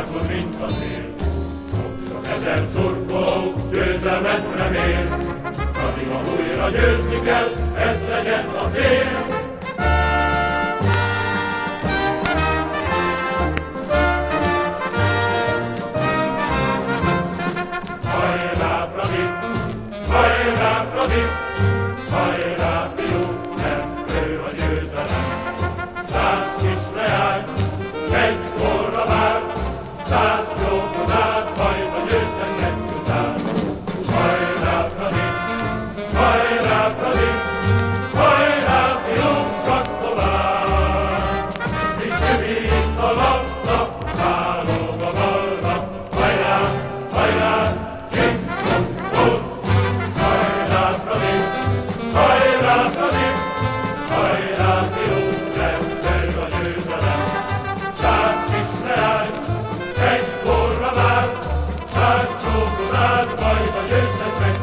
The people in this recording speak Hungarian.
világon, mint a él. Sok ezer szurkoló győzelmet remél, addig a újra győzni kell, ez legyen az él. Christ, but this is